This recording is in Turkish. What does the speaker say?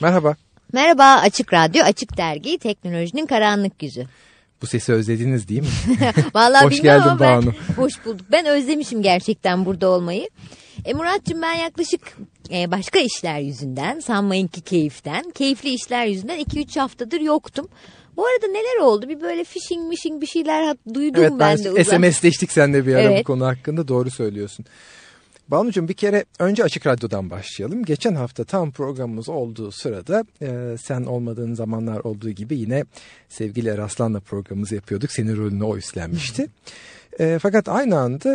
Merhaba. Merhaba Açık Radyo, Açık Dergi, Teknolojinin Karanlık Yüzü. Bu sesi özlediniz değil mi? Vallahi Hoş geldin ama ben, Banu. hoş bulduk. Ben özlemişim gerçekten burada olmayı. E Muratcığım ben yaklaşık e, başka işler yüzünden, sanmayın ki keyiften, keyifli işler yüzünden 2-3 haftadır yoktum. Bu arada neler oldu? Bir böyle phishing mişing bir şeyler duydum evet ben ben de. uzak- SMS'leştik seninle bir ara Evet. bu konu hakkında doğru söylüyorsun. Banucuğum bir kere önce Açık Radyo'dan başlayalım. Geçen hafta tam programımız olduğu sırada e, sen olmadığın zamanlar olduğu gibi yine sevgili Eraslan'la programımızı yapıyorduk. Senin rolünü o üstlenmişti. E, fakat aynı anda